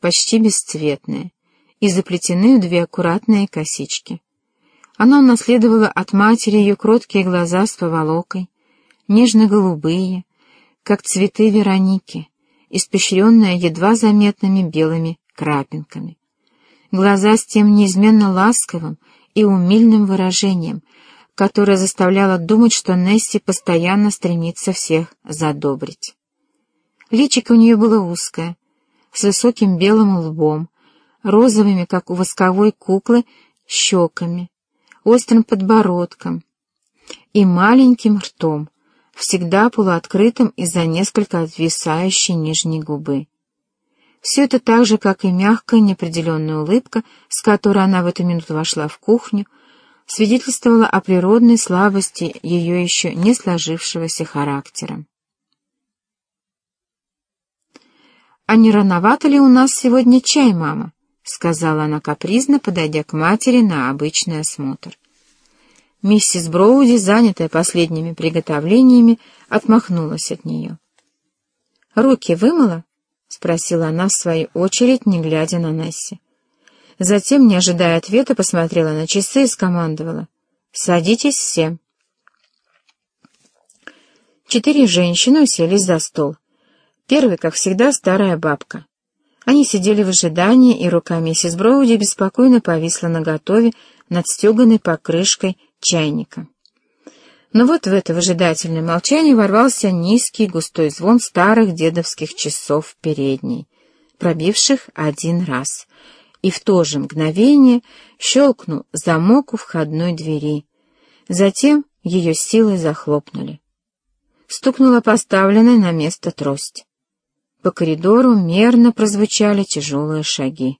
почти бесцветное, и заплетены в две аккуратные косички. Она унаследовала от матери ее кроткие глаза с поволокой, нежно-голубые, как цветы Вероники, испещренные едва заметными белыми крапинками. Глаза с тем неизменно ласковым и умильным выражением, которое заставляло думать, что Несси постоянно стремится всех задобрить. Личико у нее было узкое, с высоким белым лбом, розовыми, как у восковой куклы, щеками, острым подбородком и маленьким ртом, всегда полуоткрытым из-за несколько отвисающей нижней губы. Все это так же, как и мягкая неопределенная улыбка, с которой она в эту минуту вошла в кухню, свидетельствовала о природной слабости ее еще не сложившегося характера. «А не рановато ли у нас сегодня чай, мама?» — сказала она капризно, подойдя к матери на обычный осмотр. Миссис Броуди, занятая последними приготовлениями, отмахнулась от нее. «Руки вымыла?» — спросила она в свою очередь, не глядя на Несси. Затем, не ожидая ответа, посмотрела на часы и скомандовала. «Садитесь все». Четыре женщины уселись за стол. Первый, как всегда, старая бабка. Они сидели в ожидании, и рука миссис Броуди беспокойно повисла наготове над стеганой покрышкой чайника. Но вот в это выжидательное молчание ворвался низкий густой звон старых дедовских часов передней, пробивших один раз, и в то же мгновение щелкнул замок у входной двери. Затем ее силой захлопнули. Стукнула поставленная на место трость. По коридору мерно прозвучали тяжелые шаги.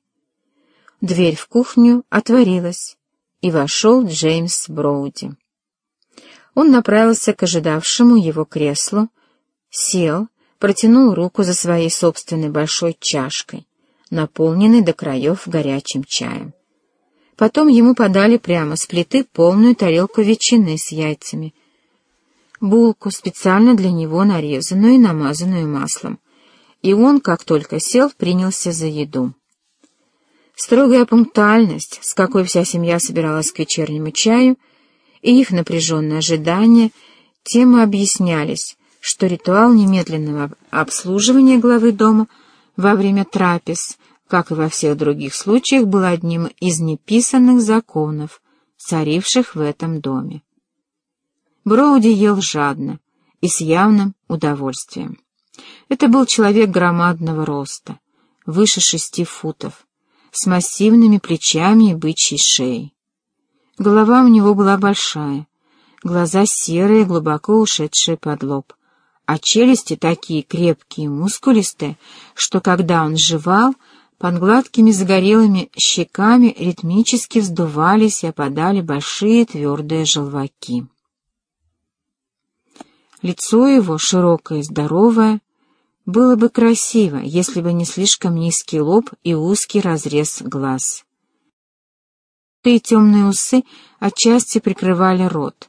Дверь в кухню отворилась, и вошел Джеймс Броуди. Он направился к ожидавшему его креслу, сел, протянул руку за своей собственной большой чашкой, наполненной до краев горячим чаем. Потом ему подали прямо с плиты полную тарелку ветчины с яйцами, булку, специально для него нарезанную и намазанную маслом, и он, как только сел, принялся за еду. Строгая пунктуальность, с какой вся семья собиралась к вечернему чаю, и их напряженное ожидание, тем и объяснялись, что ритуал немедленного обслуживания главы дома во время трапез, как и во всех других случаях, был одним из неписанных законов, царивших в этом доме. Броуди ел жадно и с явным удовольствием. Это был человек громадного роста, выше шести футов, с массивными плечами и бычьей шеей. Голова у него была большая, глаза серые, глубоко ушедшие под лоб, а челюсти такие крепкие и мускулистые, что когда он жевал, под гладкими загорелыми щеками ритмически вздувались и опадали большие твердые желваки. Лицо его, широкое и здоровое, было бы красиво, если бы не слишком низкий лоб и узкий разрез глаз. И темные усы отчасти прикрывали рот,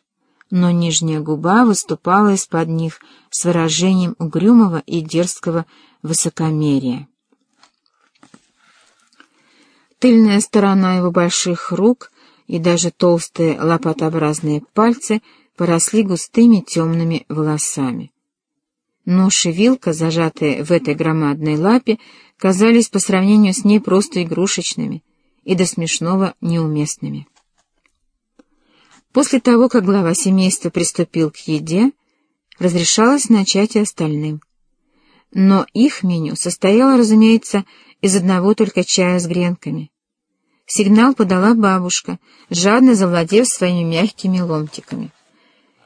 но нижняя губа выступала из-под них с выражением угрюмого и дерзкого высокомерия. Тыльная сторона его больших рук и даже толстые лопатообразные пальцы поросли густыми темными волосами. Нож и вилка, зажатые в этой громадной лапе, казались по сравнению с ней просто игрушечными и до смешного неуместными. После того, как глава семейства приступил к еде, разрешалось начать и остальным. Но их меню состояло, разумеется, из одного только чая с гренками. Сигнал подала бабушка, жадно завладев своими мягкими ломтиками.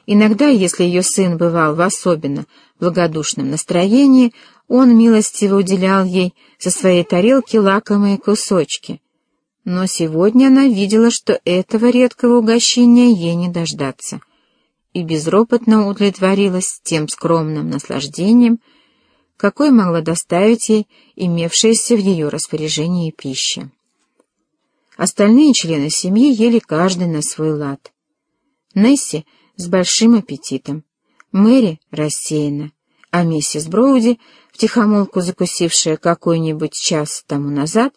Иногда, если ее сын бывал в особенно благодушном настроении, он милостиво уделял ей со своей тарелки лакомые кусочки. Но сегодня она видела, что этого редкого угощения ей не дождаться, и безропотно удовлетворилась тем скромным наслаждением, какое могла доставить ей имевшаяся в ее распоряжении пища. Остальные члены семьи ели каждый на свой лад. Несси — с большим аппетитом, Мэри рассеяна, а миссис Броуди втихомолку закусившая какой-нибудь час тому назад,